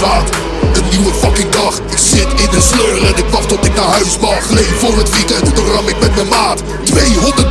Een nieuwe fucking dag. Ik zit in een sleur en ik wacht tot ik naar huis mag. Leef voor het weekend, dan ram ik met mijn maat. 200